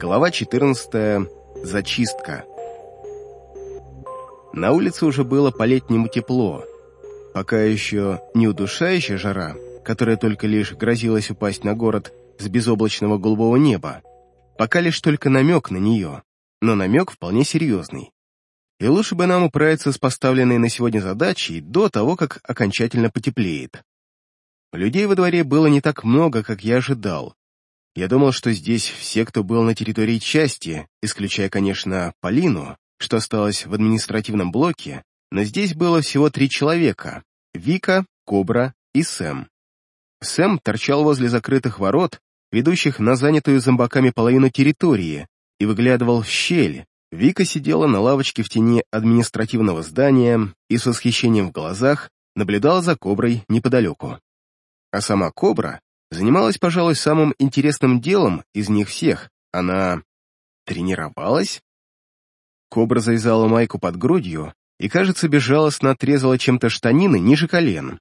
Глава 14. Зачистка. На улице уже было по-летнему тепло. Пока еще не удушающая жара, которая только лишь грозилась упасть на город с безоблачного голубого неба, пока лишь только намек на нее, но намек вполне серьезный. И лучше бы нам управиться с поставленной на сегодня задачей до того, как окончательно потеплеет. Людей во дворе было не так много, как я ожидал. Я думал, что здесь все, кто был на территории части, исключая, конечно, Полину, что осталось в административном блоке, но здесь было всего три человека — Вика, Кобра и Сэм. Сэм торчал возле закрытых ворот, ведущих на занятую зомбаками половину территории, и выглядывал в щель. Вика сидела на лавочке в тени административного здания и с восхищением в глазах наблюдала за Коброй неподалеку. А сама Кобра занималась, пожалуй, самым интересным делом из них всех. Она тренировалась? Кобра завязала майку под грудью и, кажется, безжалостно отрезала чем-то штанины ниже колен.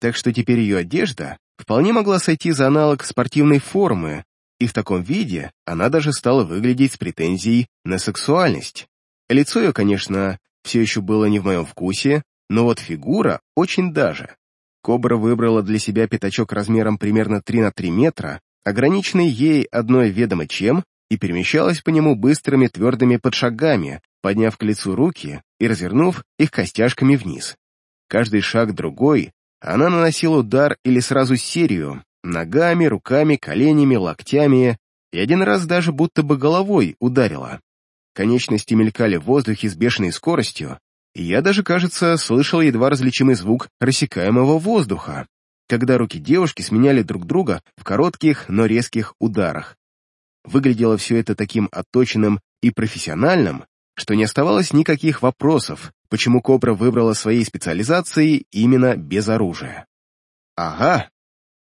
Так что теперь ее одежда вполне могла сойти за аналог спортивной формы, и в таком виде она даже стала выглядеть с претензией на сексуальность. Лицо ее, конечно, все еще было не в моем вкусе, но вот фигура очень даже. Кобра выбрала для себя пятачок размером примерно 3 на 3 метра, ограниченный ей одной ведомо чем, и перемещалась по нему быстрыми твердыми подшагами, подняв к лицу руки и развернув их костяшками вниз. Каждый шаг другой, она наносила удар или сразу серию, ногами, руками, коленями, локтями, и один раз даже будто бы головой ударила. Конечности мелькали в воздухе с бешеной скоростью, и я даже, кажется, слышал едва различимый звук рассекаемого воздуха, когда руки девушки сменяли друг друга в коротких, но резких ударах. Выглядело все это таким отточенным и профессиональным, что не оставалось никаких вопросов, почему Кобра выбрала своей специализацией именно без оружия. «Ага!»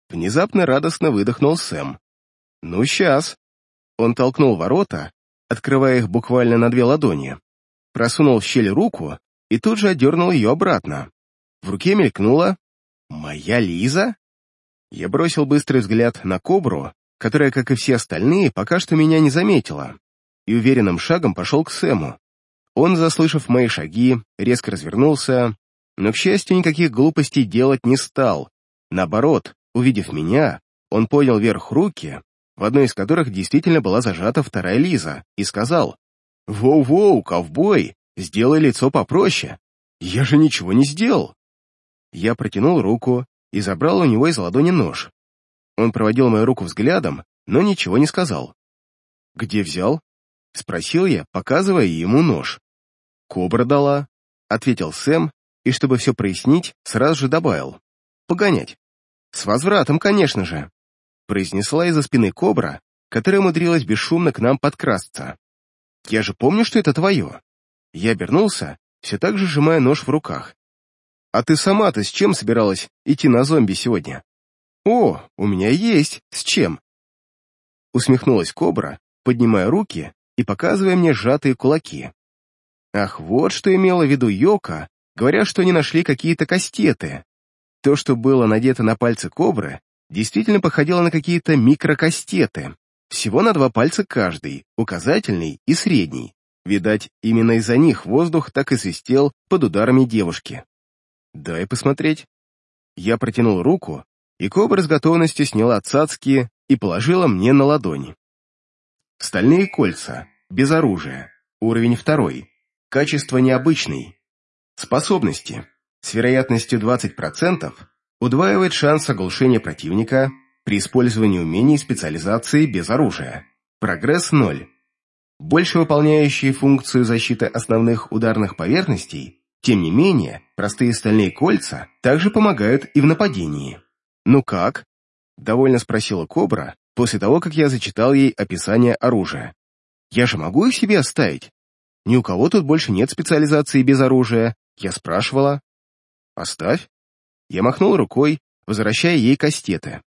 Внезапно радостно выдохнул Сэм. «Ну, сейчас!» Он толкнул ворота, открывая их буквально на две ладони, просунул в щель руку и тут же отдернул ее обратно. В руке мелькнула «Моя Лиза?» Я бросил быстрый взгляд на кобру, которая, как и все остальные, пока что меня не заметила, и уверенным шагом пошел к Сэму. Он, заслышав мои шаги, резко развернулся, но, к счастью, никаких глупостей делать не стал. Наоборот, увидев меня, он поднял вверх руки, в одной из которых действительно была зажата вторая Лиза, и сказал «Воу-воу, ковбой, Сделай лицо попроще. Я же ничего не сделал. Я протянул руку и забрал у него из ладони нож. Он проводил мою руку взглядом, но ничего не сказал. «Где взял?» — спросил я, показывая ему нож. «Кобра дала», — ответил Сэм, и, чтобы все прояснить, сразу же добавил. «Погонять». «С возвратом, конечно же», — произнесла из-за спины кобра, которая умудрилась бесшумно к нам подкрасться. «Я же помню, что это твое». Я обернулся, все так же сжимая нож в руках. «А ты сама-то с чем собиралась идти на зомби сегодня?» «О, у меня есть, с чем?» Усмехнулась кобра, поднимая руки и показывая мне сжатые кулаки. Ах, вот что имела в виду Йока, говоря, что они нашли какие-то кастеты. То, что было надето на пальцы кобры, действительно походило на какие-то микрокастеты, всего на два пальца каждый, указательный и средний. Видать, именно из-за них воздух так и свистел под ударами девушки. «Дай посмотреть». Я протянул руку, и кобра с готовностью сняла цацки и положила мне на ладони. Стальные кольца, без оружия, уровень второй, качество необычный. Способности, с вероятностью 20%, удваивает шанс оглушения противника при использовании умений специализации без оружия. Прогресс 0 больше выполняющие функцию защиты основных ударных поверхностей, тем не менее, простые стальные кольца также помогают и в нападении. «Ну как?» — довольно спросила Кобра после того, как я зачитал ей описание оружия. «Я же могу их себе оставить? Ни у кого тут больше нет специализации без оружия. Я спрашивала». «Оставь». Я махнул рукой, возвращая ей кастеты.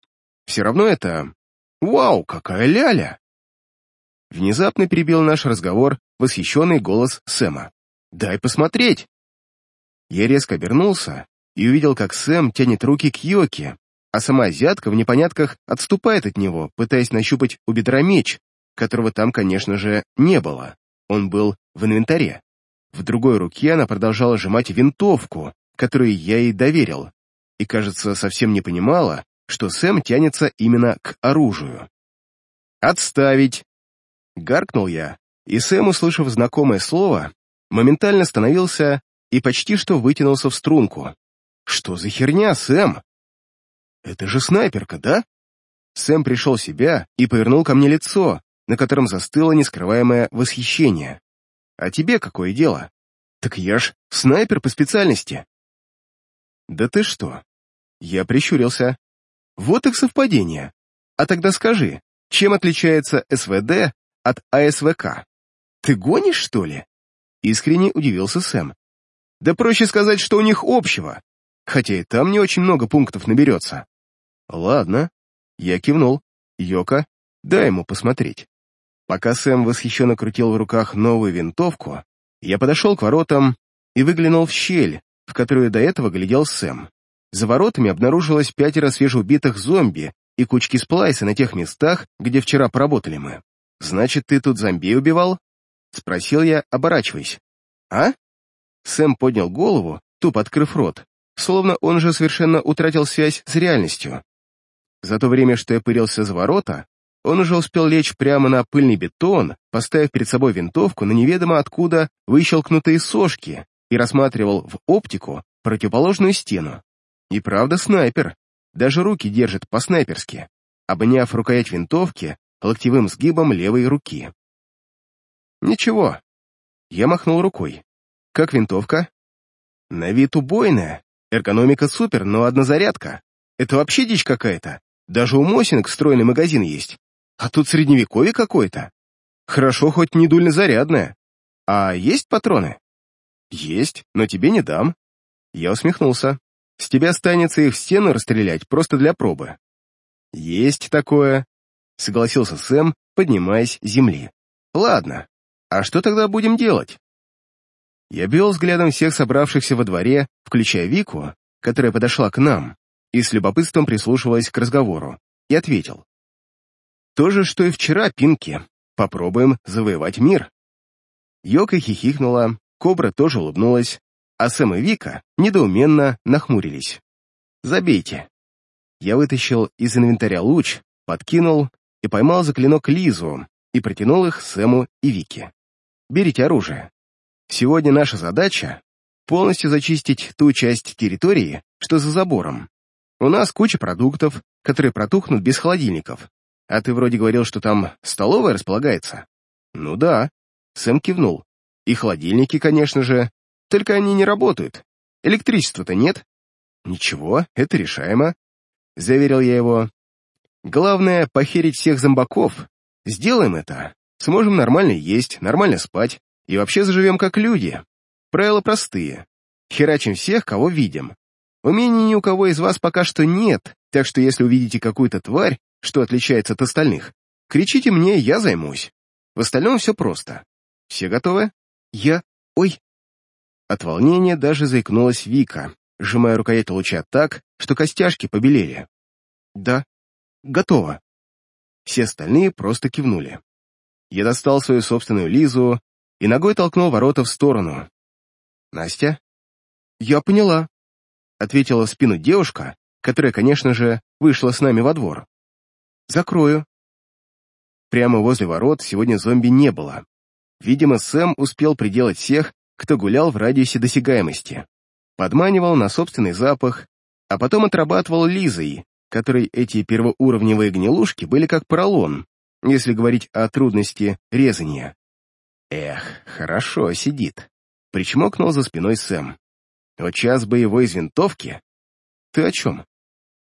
«Все равно это... Вау, какая ляля!» Внезапно перебил наш разговор восхищенный голос Сэма. «Дай посмотреть!» Я резко обернулся и увидел, как Сэм тянет руки к Йоке, а сама азиатка в непонятках отступает от него, пытаясь нащупать у бедра меч, которого там, конечно же, не было. Он был в инвентаре. В другой руке она продолжала сжимать винтовку, которую я ей доверил, и, кажется, совсем не понимала, что Сэм тянется именно к оружию. «Отставить!» — гаркнул я, и Сэм, услышав знакомое слово, моментально остановился и почти что вытянулся в струнку. «Что за херня, Сэм?» «Это же снайперка, да?» Сэм пришел в себя и повернул ко мне лицо, на котором застыло нескрываемое восхищение. «А тебе какое дело?» «Так я ж снайпер по специальности». «Да ты что?» Я прищурился. «Вот их совпадение. А тогда скажи, чем отличается СВД от АСВК?» «Ты гонишь, что ли?» Искренне удивился Сэм. «Да проще сказать, что у них общего, хотя и там не очень много пунктов наберется». «Ладно». Я кивнул. «Йока, дай ему посмотреть». Пока Сэм восхищенно крутил в руках новую винтовку, я подошел к воротам и выглянул в щель, в которую до этого глядел Сэм. За воротами обнаружилось пятеро свежеубитых зомби и кучки сплайса на тех местах, где вчера поработали мы. «Значит, ты тут зомби убивал?» — спросил я, оборачиваясь. «А?» Сэм поднял голову, тупо открыв рот, словно он же совершенно утратил связь с реальностью. За то время, что я пырился за ворота, он уже успел лечь прямо на пыльный бетон, поставив перед собой винтовку на неведомо откуда выщелкнутые сошки и рассматривал в оптику противоположную стену. И правда снайпер, даже руки держит по-снайперски, обняв рукоять винтовки локтевым сгибом левой руки. «Ничего». Я махнул рукой. «Как винтовка?» «На вид убойная. Эргономика супер, но однозарядка. Это вообще дичь какая-то. Даже у Мосинок встроенный магазин есть. А тут средневековье какое-то. Хорошо, хоть не дульнозарядное. А есть патроны?» «Есть, но тебе не дам». Я усмехнулся. «С тебя останется их в стену расстрелять просто для пробы». «Есть такое», — согласился Сэм, поднимаясь с земли. «Ладно, а что тогда будем делать? Я бил взглядом всех собравшихся во дворе, включая Вику, которая подошла к нам, и с любопытством прислушивалась к разговору, и ответил. То же, что и вчера, Пинки. Попробуем завоевать мир. Йока хихикнула, Кобра тоже улыбнулась, а Сэм и Вика недоуменно нахмурились. «Забейте». Я вытащил из инвентаря луч, подкинул и поймал за клинок Лизу и протянул их Сэму и Вике берите оружие. Сегодня наша задача — полностью зачистить ту часть территории, что за забором. У нас куча продуктов, которые протухнут без холодильников. А ты вроде говорил, что там столовая располагается? Ну да. Сэм кивнул. И холодильники, конечно же. Только они не работают. Электричества-то нет. Ничего, это решаемо. Заверил я его. Главное — похерить всех зомбаков. Сделаем это, Сможем нормально есть, нормально спать и вообще заживем как люди. Правила простые. Херачим всех, кого видим. Умений ни у кого из вас пока что нет, так что если увидите какую-то тварь, что отличается от остальных, кричите мне, я займусь. В остальном все просто. Все готовы? Я... Ой. От волнения даже заикнулась Вика, сжимая рукоять луча так, что костяшки побелели. Да, готово. Все остальные просто кивнули. Я достал свою собственную Лизу и ногой толкнул ворота в сторону. «Настя?» «Я поняла», — ответила в спину девушка, которая, конечно же, вышла с нами во двор. «Закрою». Прямо возле ворот сегодня зомби не было. Видимо, Сэм успел приделать всех, кто гулял в радиусе досягаемости. Подманивал на собственный запах, а потом отрабатывал Лизой, которой эти первоуровневые гнилушки были как поролон, если говорить о трудности резания. Эх, хорошо сидит. Причмокнул за спиной Сэм. Вот час бы его из винтовки. Ты о чем?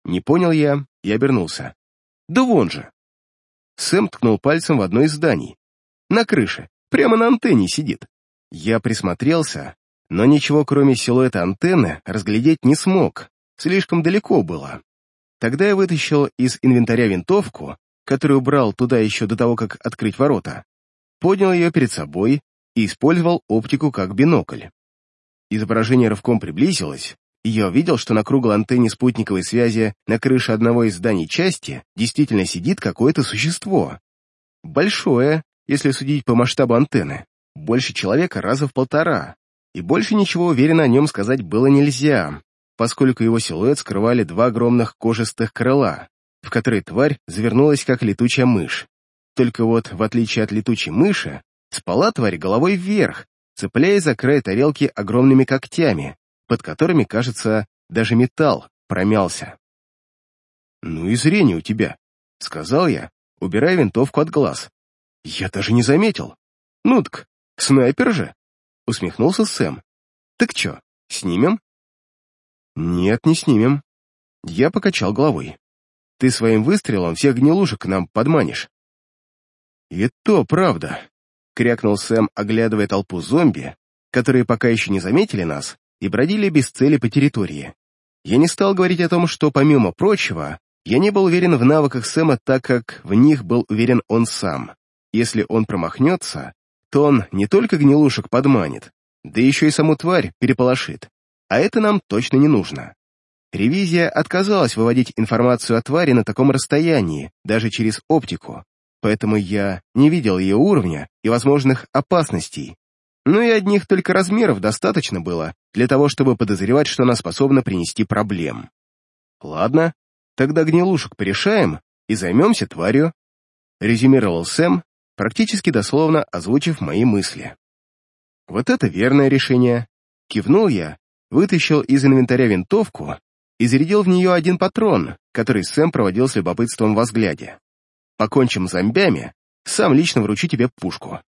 Не понял я и обернулся. Да вон же. Сэм ткнул пальцем в одно из зданий. На крыше, прямо на антенне сидит. Я присмотрелся, но ничего кроме силуэта антенны разглядеть не смог, слишком далеко было. Тогда я вытащил из инвентаря винтовку которую брал туда еще до того, как открыть ворота, поднял ее перед собой и использовал оптику как бинокль. Изображение рывком приблизилось, и я увидел, что на круглой антенне спутниковой связи на крыше одного из зданий части действительно сидит какое-то существо. Большое, если судить по масштабу антенны. Больше человека раза в полтора. И больше ничего уверенно о нем сказать было нельзя, поскольку его силуэт скрывали два огромных кожистых крыла, в которые тварь завернулась, как летучая мышь. Только вот, в отличие от летучей мыши, спала тварь головой вверх, цепляясь за край тарелки огромными когтями, под которыми, кажется, даже металл промялся. «Ну и зрение у тебя», — сказал я, убирая винтовку от глаз. «Я даже не заметил. Ну так, снайпер же!» — усмехнулся Сэм. «Так чё, снимем?» «Нет, не снимем». Я покачал головой. «Ты своим выстрелом всех гнилушек к нам подманишь». «И то правда», — крякнул Сэм, оглядывая толпу зомби, которые пока еще не заметили нас и бродили без цели по территории. Я не стал говорить о том, что, помимо прочего, я не был уверен в навыках Сэма, так как в них был уверен он сам. Если он промахнется, то он не только гнилушек подманит, да еще и саму тварь переполошит. А это нам точно не нужно. Ревизия отказалась выводить информацию о твари на таком расстоянии, даже через оптику, поэтому я не видел ее уровня и возможных опасностей. Но и одних только размеров достаточно было для того, чтобы подозревать, что она способна принести проблем. Ладно, Тогда гнилушек порешаем и займемся тварью», — резюмировал Сэм, практически дословно озвучив мои мысли. «Вот это верное решение», — кивнул я, вытащил из инвентаря винтовку и зарядил в нее один патрон, который Сэм проводил с любопытством во взгляде. «Покончим с зомбями, сам лично вручу тебе пушку».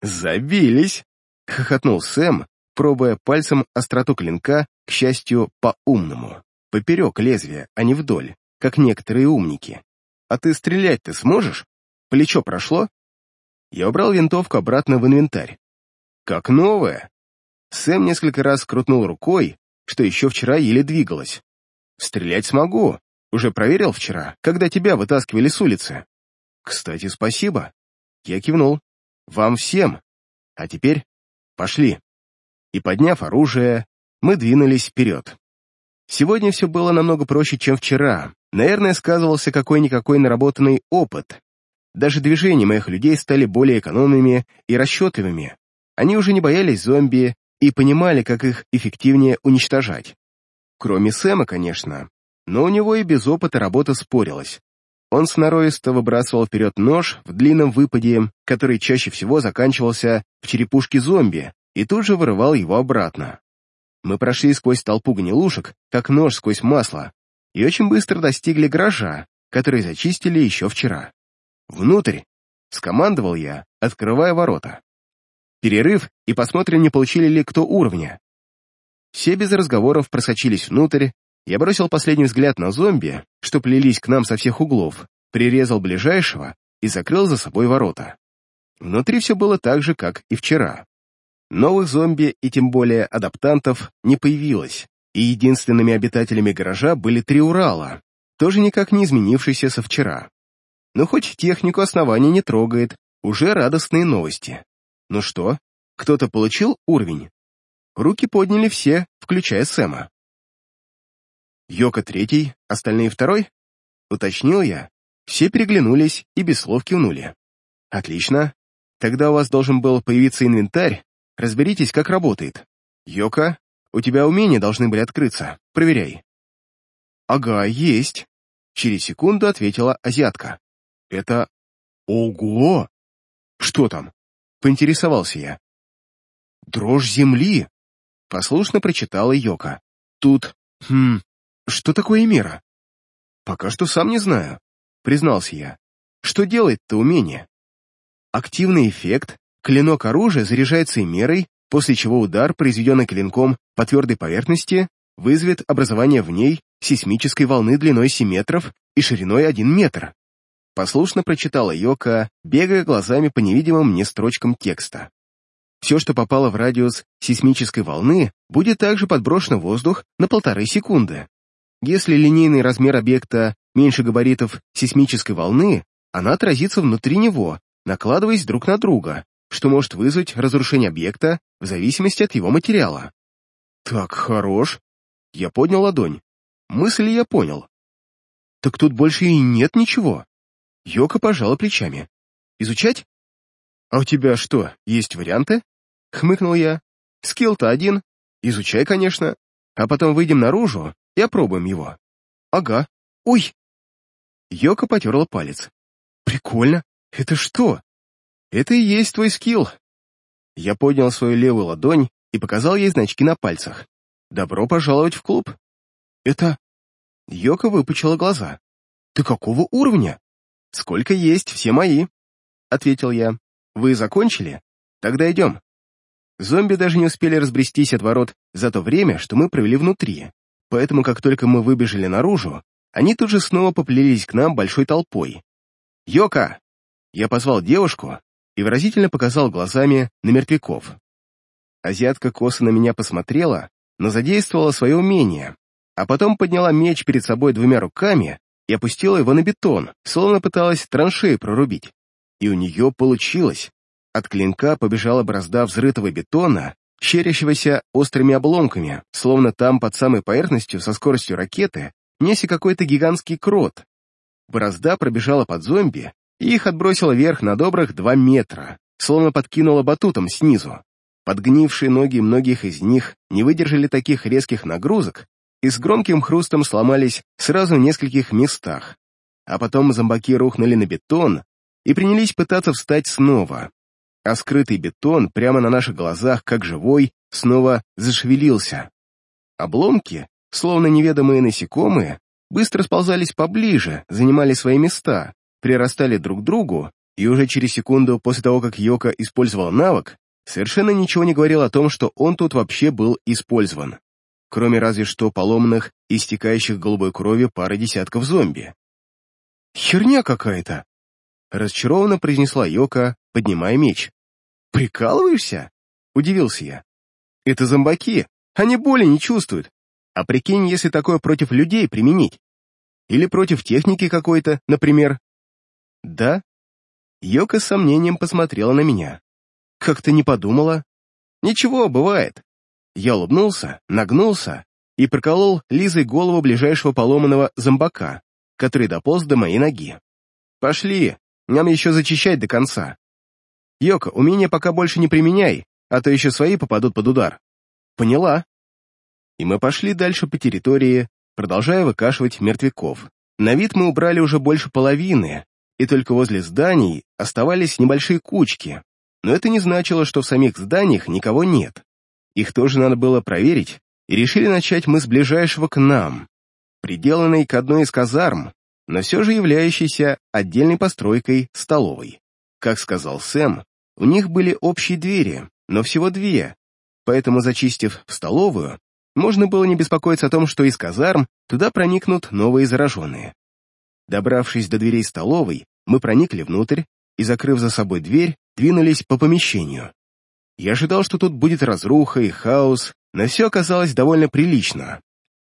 «Забились!» — хохотнул Сэм, пробуя пальцем остроту клинка, к счастью, по-умному, поперек лезвия, а не вдоль как некоторые умники. А ты стрелять-то сможешь? Плечо прошло? Я убрал винтовку обратно в инвентарь. Как новая. Сэм несколько раз крутнул рукой, что еще вчера еле двигалась. Стрелять смогу. Уже проверил вчера, когда тебя вытаскивали с улицы. Кстати, спасибо. Я кивнул. Вам всем. А теперь пошли. И подняв оружие, мы двинулись вперед. Сегодня все было намного проще, чем вчера. Наверное, сказывался какой-никакой наработанный опыт. Даже движения моих людей стали более экономными и расчетливыми. Они уже не боялись зомби и понимали, как их эффективнее уничтожать. Кроме Сэма, конечно, но у него и без опыта работа спорилась. Он сноровисто выбрасывал вперед нож в длинном выпаде, который чаще всего заканчивался в черепушке зомби, и тут же вырывал его обратно. Мы прошли сквозь толпу гнилушек, как нож сквозь масло, и очень быстро достигли гаража, который зачистили еще вчера. «Внутрь!» — скомандовал я, открывая ворота. Перерыв, и посмотрим, не получили ли кто уровня. Все без разговоров просочились внутрь, я бросил последний взгляд на зомби, что плелись к нам со всех углов, прирезал ближайшего и закрыл за собой ворота. Внутри все было так же, как и вчера. Новых зомби и тем более адаптантов не появилось, и единственными обитателями гаража были три Урала, тоже никак не изменившиеся со вчера. Но хоть технику основания не трогает, уже радостные новости. Ну что, кто-то получил уровень? Руки подняли все, включая Сэма. Йока третий, остальные второй? Уточнил я. Все переглянулись и без слов кивнули. Отлично. Тогда у вас должен был появиться инвентарь, Разберитесь, как работает. Йока, у тебя умения должны были открыться. Проверяй». «Ага, есть», — через секунду ответила азиатка. «Это... Ого! Что там?» — поинтересовался я. «Дрожь земли», — послушно прочитала Йока. «Тут... Хм... Что такое мера?» «Пока что сам не знаю», — признался я. «Что делает-то умение?» «Активный эффект Клинок оружия заряжается мерой, после чего удар, произведенный клинком по твердой поверхности, вызовет образование в ней сейсмической волны длиной 7 метров и шириной 1 метр. Послушно прочитала Йока, бегая глазами по невидимым мне строчкам текста. Все, что попало в радиус сейсмической волны, будет также подброшено в воздух на полторы секунды. Если линейный размер объекта меньше габаритов сейсмической волны, она отразится внутри него, накладываясь друг на друга, что может вызвать разрушение объекта в зависимости от его материала. Так хорош. Я поднял ладонь. Мысль я понял. Так тут больше и нет ничего. Йока пожала плечами. Изучать? А у тебя что, есть варианты? Хмыкнул я. Скилл-то один. Изучай, конечно. А потом выйдем наружу и опробуем его. Ага. Ой! Йока потерла палец. Прикольно. Это что? Это и есть твой скилл. Я поднял свою левую ладонь и показал ей значки на пальцах. Добро пожаловать в клуб. Это... Йока выпучила глаза. Ты какого уровня? Сколько есть, все мои. Ответил я. Вы закончили? Тогда идем. Зомби даже не успели разбрестись от ворот за то время, что мы провели внутри, поэтому как только мы выбежали наружу, они тут же снова поплелись к нам большой толпой. «Йока!» Я позвал девушку и выразительно показал глазами на мертвяков. Азиатка косо на меня посмотрела, но задействовала свое умение, а потом подняла меч перед собой двумя руками и опустила его на бетон, словно пыталась траншеи прорубить. И у нее получилось. От клинка побежала борозда взрытого бетона, щерящегося острыми обломками, словно там под самой поверхностью со скоростью ракеты несся какой-то гигантский крот. Борозда пробежала под зомби и их отбросила вверх на добрых два метра, словно подкинула батутом снизу. Подгнившие ноги многих из них не выдержали таких резких нагрузок и с громким хрустом сломались сразу в нескольких местах. А потом зомбаки рухнули на бетон и принялись пытаться встать снова а скрытый бетон прямо на наших глазах, как живой, снова зашевелился. Обломки, словно неведомые насекомые, быстро сползались поближе, занимали свои места, прирастали друг к другу, и уже через секунду после того, как Йока использовал навык, совершенно ничего не говорил о том, что он тут вообще был использован, кроме разве что поломанных истекающих голубой крови пары десятков зомби. «Херня какая-то!» — разочарованно произнесла Йока, поднимая меч. «Прикалываешься?» — удивился я. «Это зомбаки, они боли не чувствуют. А прикинь, если такое против людей применить. Или против техники какой-то, например». «Да?» Йока с сомнением посмотрела на меня. «Как ты не подумала?» «Ничего, бывает». Я улыбнулся, нагнулся и проколол Лизой голову ближайшего поломанного зомбака, который дополз до моей ноги. «Пошли, нам еще зачищать до конца». Йока, умения пока больше не применяй, а то еще свои попадут под удар. Поняла. И мы пошли дальше по территории, продолжая выкашивать мертвяков. На вид мы убрали уже больше половины, и только возле зданий оставались небольшие кучки. Но это не значило, что в самих зданиях никого нет. Их тоже надо было проверить, и решили начать мы с ближайшего к нам, приделанной к одной из казарм, но все же являющейся отдельной постройкой столовой. Как сказал Сэм, у них были общие двери, но всего две, поэтому, зачистив в столовую, можно было не беспокоиться о том, что из казарм туда проникнут новые зараженные. Добравшись до дверей столовой, мы проникли внутрь и, закрыв за собой дверь, двинулись по помещению. Я ожидал, что тут будет разруха и хаос, но все оказалось довольно прилично.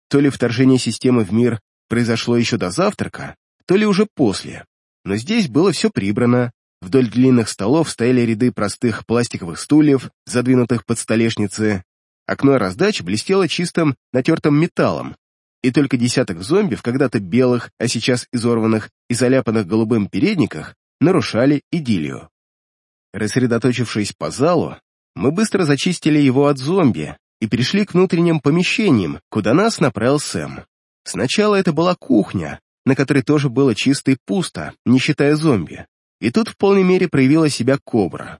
То ли вторжение системы в мир произошло еще до завтрака, то ли уже после. Но здесь было все прибрано, Вдоль длинных столов стояли ряды простых пластиковых стульев, задвинутых под столешницы. Окно раздачи блестело чистым, натертым металлом, и только десяток зомби в когда-то белых, а сейчас изорванных и заляпанных голубым передниках нарушали идиллию. Рассредоточившись по залу, мы быстро зачистили его от зомби и перешли к внутренним помещениям, куда нас направил Сэм. Сначала это была кухня, на которой тоже было чисто и пусто, не считая зомби. И тут в полной мере проявила себя кобра.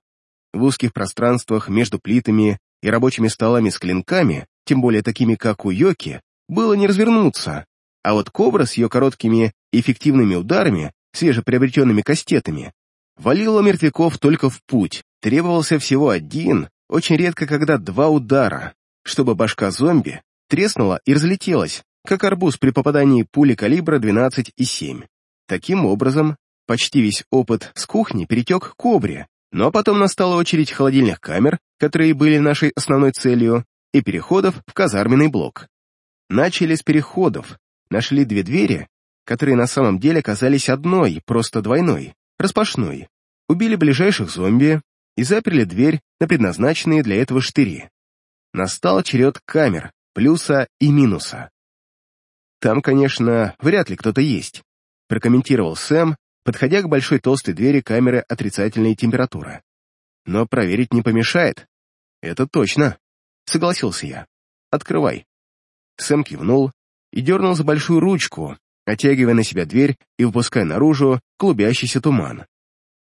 В узких пространствах между плитами и рабочими столами с клинками, тем более такими, как у Йоки, было не развернуться, а вот кобра с ее короткими эффективными ударами, свежеприобретенными кастетами, валила мертвяков только в путь. Требовался всего один, очень редко когда два удара, чтобы башка зомби треснула и разлетелась, как арбуз при попадании пули калибра 12,7. Таким образом, Почти весь опыт с кухни перетек к кобре, но потом настала очередь холодильных камер, которые были нашей основной целью, и переходов в казарменный блок. Начали с переходов, нашли две двери, которые на самом деле казались одной, просто двойной, распашной. Убили ближайших зомби и заперли дверь на предназначенные для этого штыри. Настал черед камер, плюса и минуса. Там, конечно, вряд ли кто-то есть, прокомментировал Сэм, подходя к большой толстой двери камеры отрицательной температуры. Но проверить не помешает. Это точно, согласился я. Открывай. Сэм кивнул и дернул за большую ручку, оттягивая на себя дверь и выпуская наружу клубящийся туман.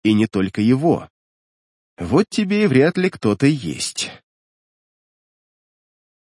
И не только его. Вот тебе и вряд ли кто-то есть.